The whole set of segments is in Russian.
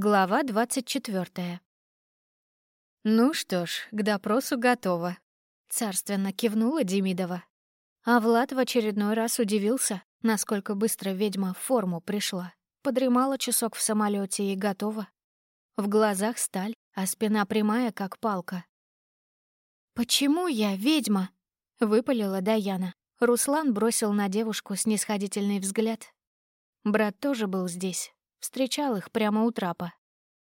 Глава 24. «Ну что ж, к допросу готово», — царственно кивнула Демидова. А Влад в очередной раз удивился, насколько быстро ведьма в форму пришла. Подремала часок в самолете и готова. В глазах сталь, а спина прямая, как палка. «Почему я ведьма?» — выпалила Даяна. Руслан бросил на девушку снисходительный взгляд. Брат тоже был здесь, Встречал их прямо у трапа.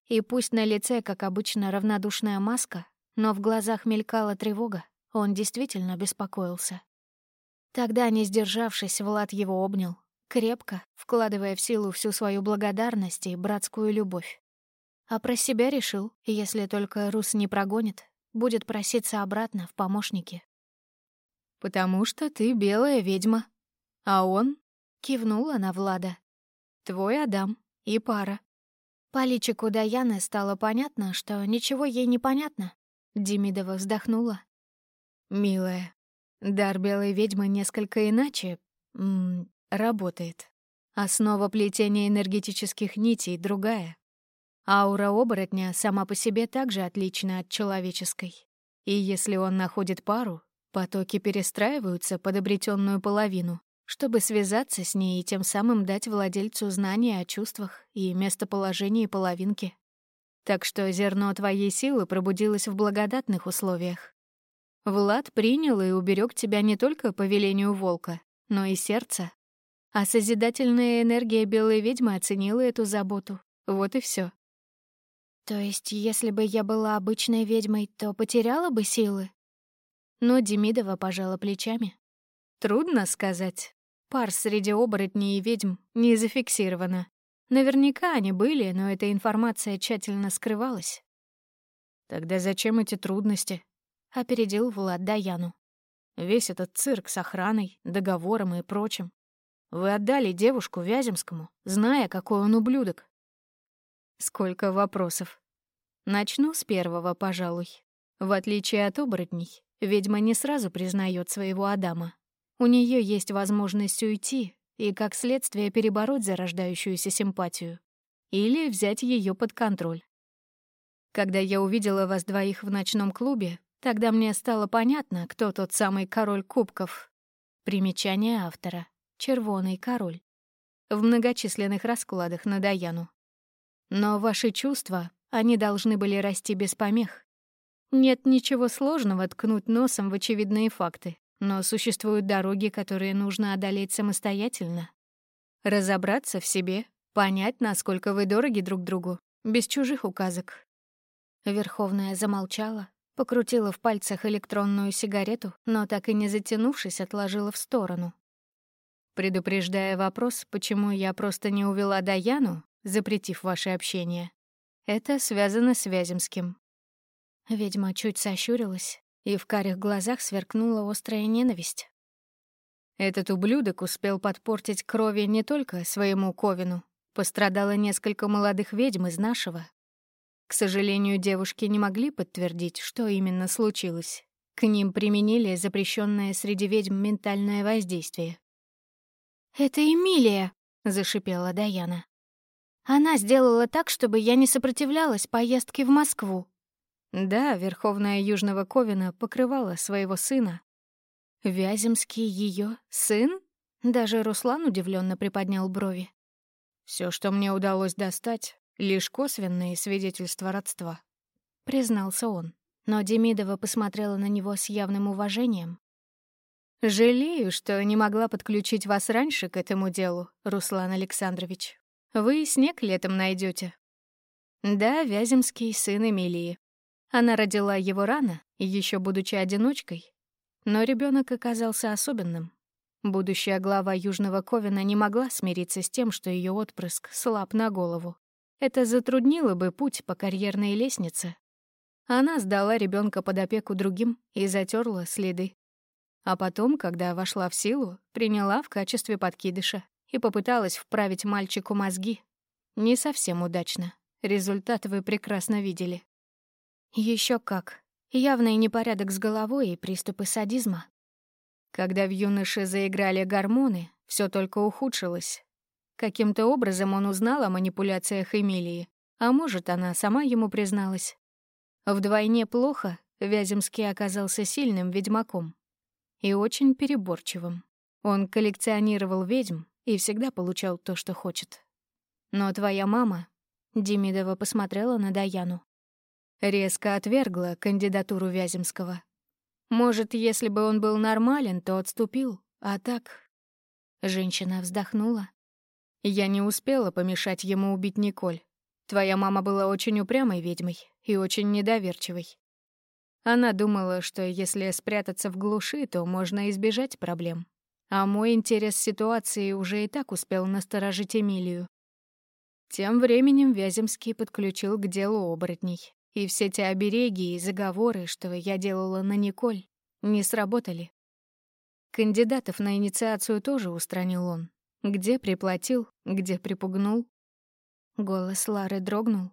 И пусть на лице, как обычно, равнодушная маска, но в глазах мелькала тревога, он действительно беспокоился. Тогда, не сдержавшись, Влад его обнял, крепко, вкладывая в силу всю свою благодарность и братскую любовь. А про себя решил, если только Рус не прогонит, будет проситься обратно в помощники. «Потому что ты белая ведьма, а он...» — кивнула на Влада. «Твой Адам, и пара. По личику Даяны стало понятно, что ничего ей не понятно. Демидова вздохнула. «Милая, дар белой ведьмы несколько иначе м -м, работает. Основа плетения энергетических нитей другая. Аура оборотня сама по себе также отлична от человеческой. И если он находит пару, потоки перестраиваются под обретенную половину чтобы связаться с ней и тем самым дать владельцу знания о чувствах и местоположении половинки. Так что зерно твоей силы пробудилось в благодатных условиях. Влад принял и уберег тебя не только по велению волка, но и сердца. А созидательная энергия белой ведьмы оценила эту заботу. Вот и все. То есть, если бы я была обычной ведьмой, то потеряла бы силы? Но Демидова пожала плечами. Трудно сказать. Пар среди оборотней и ведьм не зафиксировано. Наверняка они были, но эта информация тщательно скрывалась. «Тогда зачем эти трудности?» — опередил Влад Даяну. «Весь этот цирк с охраной, договором и прочим. Вы отдали девушку Вяземскому, зная, какой он ублюдок». Сколько вопросов. Начну с первого, пожалуй. В отличие от оборотней, ведьма не сразу признает своего Адама. У нее есть возможность уйти и, как следствие, перебороть зарождающуюся симпатию. Или взять ее под контроль. Когда я увидела вас двоих в ночном клубе, тогда мне стало понятно, кто тот самый король кубков. Примечание автора. Червоный король. В многочисленных раскладах на Даяну. Но ваши чувства, они должны были расти без помех. Нет ничего сложного ткнуть носом в очевидные факты. Но существуют дороги, которые нужно одолеть самостоятельно. Разобраться в себе, понять, насколько вы дороги друг другу, без чужих указок. Верховная замолчала, покрутила в пальцах электронную сигарету, но так и не затянувшись, отложила в сторону. Предупреждая вопрос, почему я просто не увела Даяну, запретив ваше общение, это связано с Вяземским. Ведьма чуть сощурилась, и в карих глазах сверкнула острая ненависть. Этот ублюдок успел подпортить крови не только своему Ковину, пострадало несколько молодых ведьм из нашего. К сожалению, девушки не могли подтвердить, что именно случилось. К ним применили запрещенное среди ведьм ментальное воздействие. «Это Эмилия!» — зашипела Даяна. «Она сделала так, чтобы я не сопротивлялась поездке в Москву. Да, Верховная Южного Ковина покрывала своего сына. Вяземский ее сын? Даже Руслан удивленно приподнял брови. Все, что мне удалось достать, лишь косвенные свидетельства родства, признался он. Но Демидова посмотрела на него с явным уважением. «Жалею, что не могла подключить вас раньше к этому делу, Руслан Александрович. Вы снег летом найдете. Да, Вяземский сын Эмилии. Она родила его рано, еще будучи одиночкой, но ребенок оказался особенным. Будущая глава Южного Ковина не могла смириться с тем, что ее отпрыск слаб на голову. Это затруднило бы путь по карьерной лестнице. Она сдала ребенка под опеку другим и затерла следы. А потом, когда вошла в силу, приняла в качестве подкидыша и попыталась вправить мальчику мозги. Не совсем удачно. Результат вы прекрасно видели. Еще как. Явный непорядок с головой и приступы садизма. Когда в юноше заиграли гормоны, все только ухудшилось. Каким-то образом он узнал о манипуляциях Эмилии, А может, она сама ему призналась. Вдвойне плохо Вяземский оказался сильным ведьмаком и очень переборчивым. Он коллекционировал ведьм и всегда получал то, что хочет. Но твоя мама, Демидова посмотрела на Даяну, резко отвергла кандидатуру Вяземского. Может, если бы он был нормален, то отступил, а так... Женщина вздохнула. Я не успела помешать ему убить Николь. Твоя мама была очень упрямой ведьмой и очень недоверчивой. Она думала, что если спрятаться в глуши, то можно избежать проблем. А мой интерес ситуации уже и так успел насторожить Эмилию. Тем временем Вяземский подключил к делу оборотней. И все те обереги и заговоры, что я делала на Николь, не сработали. Кандидатов на инициацию тоже устранил он. Где приплатил, где припугнул. Голос Лары дрогнул.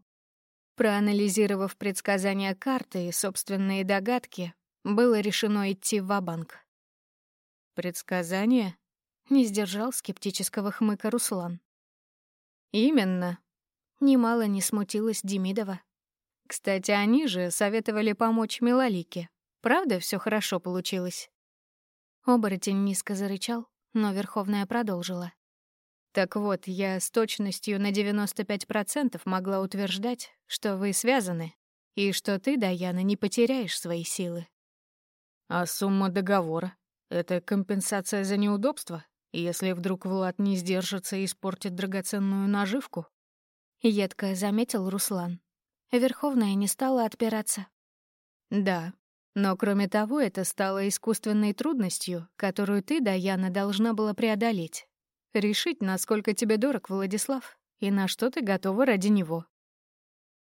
Проанализировав предсказания карты и собственные догадки, было решено идти в банк «Предсказания?» — не сдержал скептического хмыка Руслан. «Именно». Немало не смутилась Демидова. Кстати, они же советовали помочь Милолике. Правда, все хорошо получилось? Оборотень низко зарычал, но Верховная продолжила. Так вот, я с точностью на 95% могла утверждать, что вы связаны, и что ты, Даяна, не потеряешь свои силы. А сумма договора — это компенсация за неудобство, если вдруг Влад не сдержится и испортит драгоценную наживку? Едко заметил Руслан. Верховная не стала отпираться. Да, но кроме того, это стало искусственной трудностью, которую ты, Даяна, должна была преодолеть. Решить, насколько тебе дорог Владислав и на что ты готова ради него.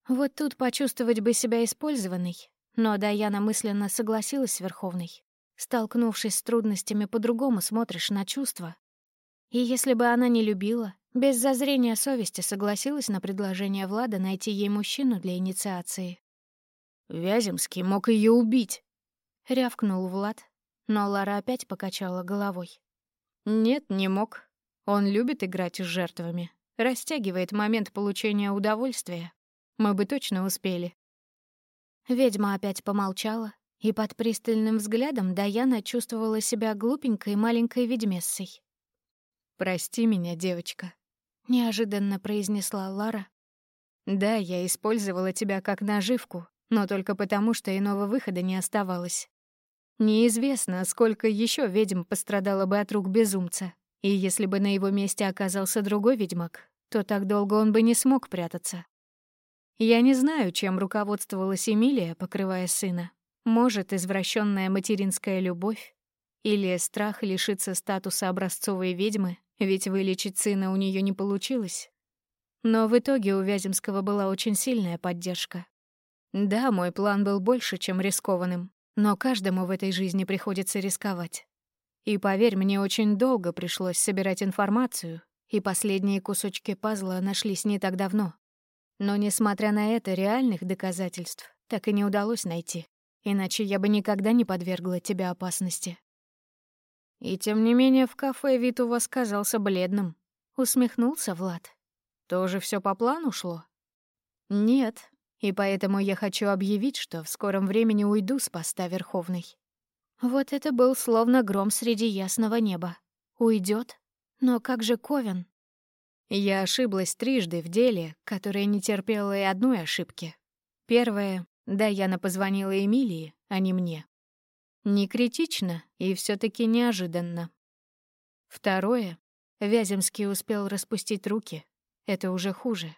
Вот тут почувствовать бы себя использованной. Но Даяна мысленно согласилась с Верховной. Столкнувшись с трудностями, по-другому смотришь на чувства. И если бы она не любила, без зазрения совести согласилась на предложение Влада найти ей мужчину для инициации. «Вяземский мог ее убить», — рявкнул Влад, но Лара опять покачала головой. «Нет, не мог. Он любит играть с жертвами, растягивает момент получения удовольствия. Мы бы точно успели. Ведьма опять помолчала, и под пристальным взглядом Даяна чувствовала себя глупенькой маленькой ведьмессой. «Прости меня, девочка», — неожиданно произнесла Лара. «Да, я использовала тебя как наживку, но только потому, что иного выхода не оставалось. Неизвестно, сколько еще ведьм пострадало бы от рук безумца. И если бы на его месте оказался другой ведьмак, то так долго он бы не смог прятаться. Я не знаю, чем руководствовалась Эмилия, покрывая сына. Может, извращенная материнская любовь или страх лишиться статуса образцовой ведьмы, ведь вылечить сына у нее не получилось. Но в итоге у Вяземского была очень сильная поддержка. Да, мой план был больше, чем рискованным, но каждому в этой жизни приходится рисковать. И поверь, мне очень долго пришлось собирать информацию, и последние кусочки пазла нашлись не так давно. Но, несмотря на это, реальных доказательств так и не удалось найти, иначе я бы никогда не подвергла тебя опасности. И тем не менее в кафе вид у вас казался бледным. Усмехнулся Влад. Тоже все по плану шло? Нет, и поэтому я хочу объявить, что в скором времени уйду с поста Верховной. Вот это был словно гром среди ясного неба. Уйдет? Но как же Ковен? Я ошиблась трижды в деле, которое не терпело и одной ошибки. Первое — Даяна позвонила Эмилии, а не мне. Не критично и все таки неожиданно. Второе — Вяземский успел распустить руки. Это уже хуже.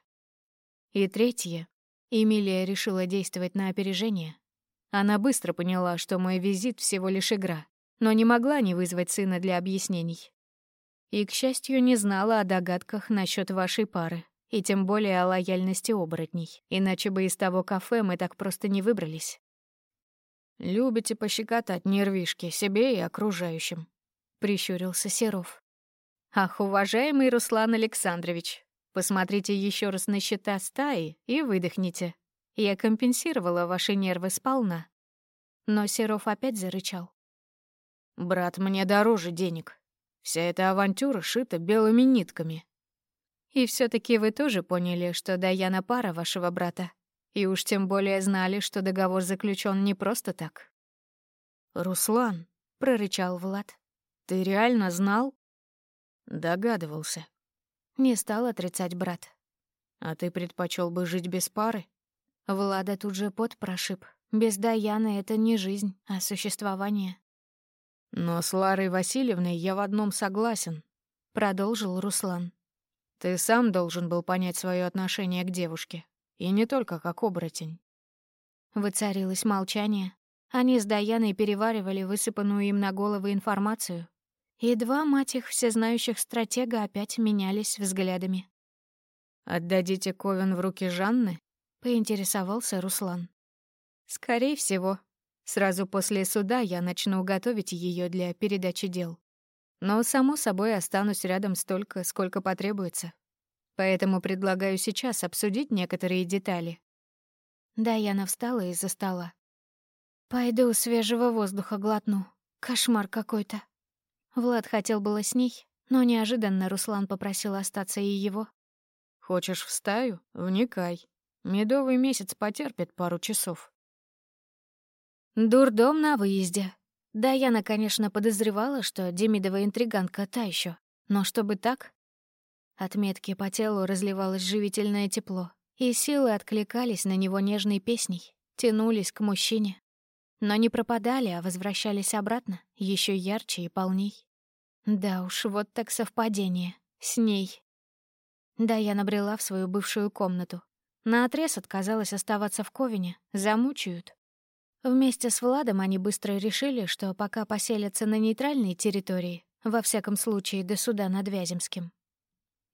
И третье — Эмилия решила действовать на опережение. Она быстро поняла, что мой визит всего лишь игра, но не могла не вызвать сына для объяснений. И, к счастью, не знала о догадках насчет вашей пары, и тем более о лояльности оборотней, иначе бы из того кафе мы так просто не выбрались. «Любите пощекотать нервишки себе и окружающим», — прищурился Серов. «Ах, уважаемый Руслан Александрович, посмотрите еще раз на счета стаи и выдохните. Я компенсировала ваши нервы сполна. Но Серов опять зарычал. «Брат мне дороже денег. Вся эта авантюра шита белыми нитками». И все таки вы тоже поняли, что Даяна пара вашего брата. И уж тем более знали, что договор заключен не просто так. «Руслан», — прорычал Влад, — «ты реально знал?» «Догадывался». Не стал отрицать брат. «А ты предпочел бы жить без пары?» Влада тут же пот прошиб. Без Даяны это не жизнь, а существование. «Но с Ларой Васильевной я в одном согласен», — продолжил Руслан. «Ты сам должен был понять свое отношение к девушке, и не только как оборотень». Воцарилось молчание. Они с Даяной переваривали высыпанную им на головы информацию. И два, мать их, всезнающих стратега опять менялись взглядами. «Отдадите Ковен в руки Жанны?» — поинтересовался Руслан. «Скорее всего. Сразу после суда я начну готовить ее для передачи дел. Но, само собой, останусь рядом столько, сколько потребуется. Поэтому предлагаю сейчас обсудить некоторые детали». Даяна встала из-за стола. «Пойду свежего воздуха глотну. Кошмар какой-то». Влад хотел было с ней, но неожиданно Руслан попросил остаться и его. «Хочешь в стаю? Вникай. Медовый месяц потерпит пару часов». Дурдом на выезде. Даяна, конечно, подозревала, что Демидова интриганка та еще, но чтобы так... Отметки по телу разливалось живительное тепло, и силы откликались на него нежной песней, тянулись к мужчине, но не пропадали, а возвращались обратно, еще ярче и полней. Да уж, вот так совпадение. С ней. Да, я набрела в свою бывшую комнату. Наотрез отказалась оставаться в Ковине. Замучают. Вместе с Владом они быстро решили, что пока поселятся на нейтральной территории, во всяком случае до суда над Вяземским.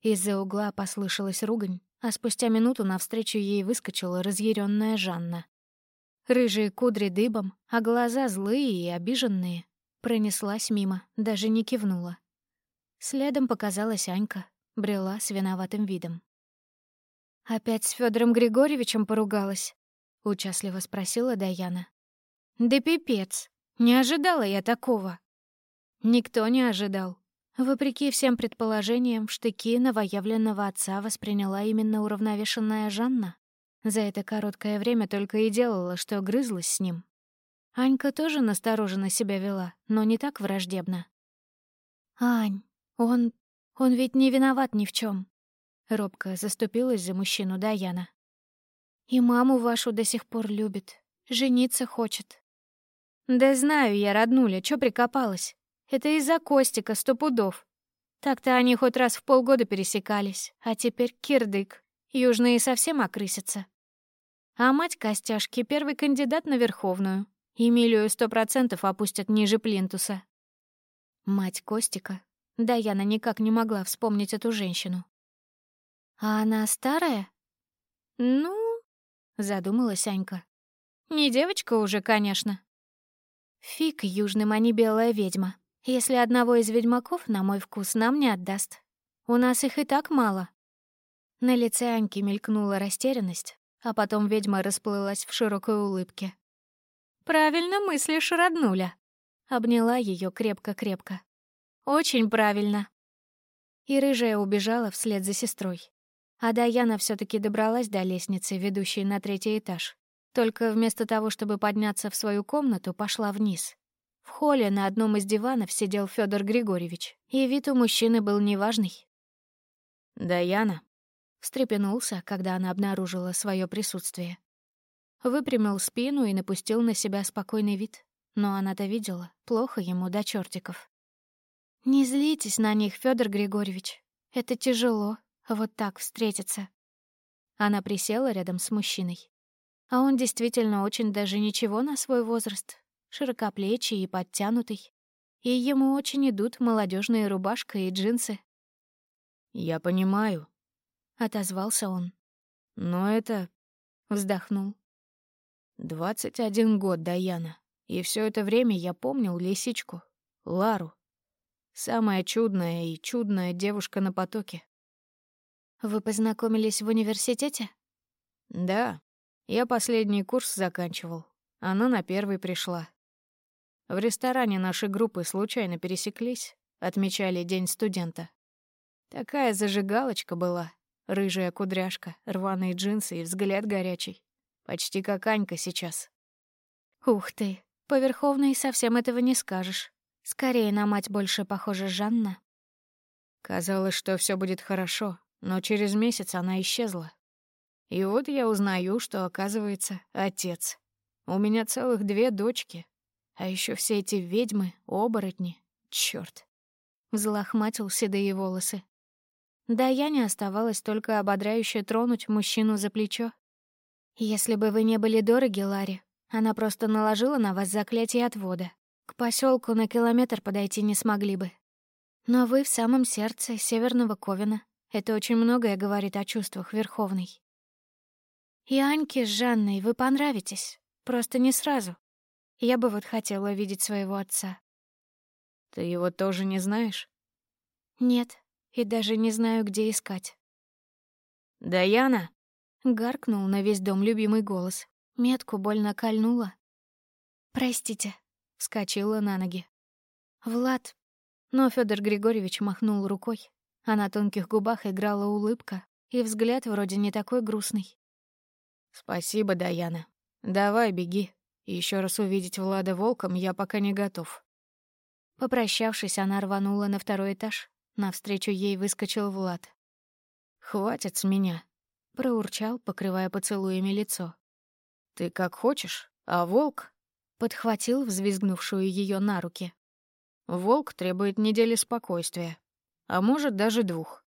Из-за угла послышалась ругань, а спустя минуту навстречу ей выскочила разъяренная Жанна. Рыжие кудри дыбом, а глаза злые и обиженные. Пронеслась мимо, даже не кивнула. Следом показалась Анька, брела с виноватым видом. «Опять с Федором Григорьевичем поругалась?» — участливо спросила Даяна. «Да пипец! Не ожидала я такого!» Никто не ожидал. Вопреки всем предположениям, штыки новоявленного отца восприняла именно уравновешенная Жанна. За это короткое время только и делала, что грызлась с ним. Анька тоже настороженно себя вела, но не так враждебно. «Ань, он... он ведь не виноват ни в чем. Робко заступилась за мужчину Даяна. «И маму вашу до сих пор любит. Жениться хочет». «Да знаю я, роднуля, чё прикопалась? Это из-за Костика, сто пудов. Так-то они хоть раз в полгода пересекались, а теперь кирдык. Южные совсем окрысятся. А мать Костяшки — первый кандидат на Верховную. Эмилию сто процентов опустят ниже плинтуса. Мать Костика. Да, Яна никак не могла вспомнить эту женщину. «А она старая?» «Ну...» — задумалась Анька. «Не девочка уже, конечно». «Фиг южным, а не белая ведьма. Если одного из ведьмаков, на мой вкус, нам не отдаст. У нас их и так мало». На лице Аньки мелькнула растерянность, а потом ведьма расплылась в широкой улыбке. «Правильно мыслишь, роднуля!» Обняла ее крепко-крепко. «Очень правильно!» И рыжая убежала вслед за сестрой. А Даяна все таки добралась до лестницы, ведущей на третий этаж. Только вместо того, чтобы подняться в свою комнату, пошла вниз. В холле на одном из диванов сидел Федор Григорьевич, и вид у мужчины был неважный. «Даяна», встрепенулся, когда она обнаружила свое присутствие. Выпрямил спину и напустил на себя спокойный вид. Но она-то видела, плохо ему до чертиков. «Не злитесь на них, Федор Григорьевич. Это тяжело, вот так встретиться». Она присела рядом с мужчиной. А он действительно очень даже ничего на свой возраст, широкоплечий и подтянутый. И ему очень идут молодежная рубашка и джинсы. «Я понимаю», отозвался он. Но это... Вздохнул. Двадцать один год, Даяна. И все это время я помнил лисичку, Лару. Самая чудная и чудная девушка на потоке. Вы познакомились в университете? Да. Я последний курс заканчивал. Она на первый пришла. В ресторане наши группы случайно пересеклись, отмечали День студента. Такая зажигалочка была. Рыжая кудряшка, рваные джинсы и взгляд горячий. Почти как Анька сейчас. Ух ты, по Верховной совсем этого не скажешь. Скорее на мать больше похожа Жанна. Казалось, что все будет хорошо, но через месяц она исчезла. И вот я узнаю, что, оказывается, отец. У меня целых две дочки. А еще все эти ведьмы, оборотни. Чёрт. Взлохматил седые волосы. Да я не оставалось только ободряюще тронуть мужчину за плечо. Если бы вы не были дороги, Ларри, она просто наложила на вас заклятие отвода. К поселку на километр подойти не смогли бы. Но вы в самом сердце Северного Ковина. Это очень многое говорит о чувствах Верховной. И Аньке с Жанной вы понравитесь. Просто не сразу. Я бы вот хотела видеть своего отца. Ты его тоже не знаешь? Нет, и даже не знаю, где искать. «Даяна!» — гаркнул на весь дом любимый голос. Метку больно кольнула. «Простите», — вскочила на ноги. «Влад...» Но Федор Григорьевич махнул рукой, а на тонких губах играла улыбка, и взгляд вроде не такой грустный. «Спасибо, Даяна. Давай, беги. Еще раз увидеть Влада волком я пока не готов». Попрощавшись, она рванула на второй этаж. Навстречу ей выскочил Влад. «Хватит с меня», — проурчал, покрывая поцелуями лицо. «Ты как хочешь, а волк...» — подхватил взвизгнувшую ее на руки. «Волк требует недели спокойствия, а может, даже двух.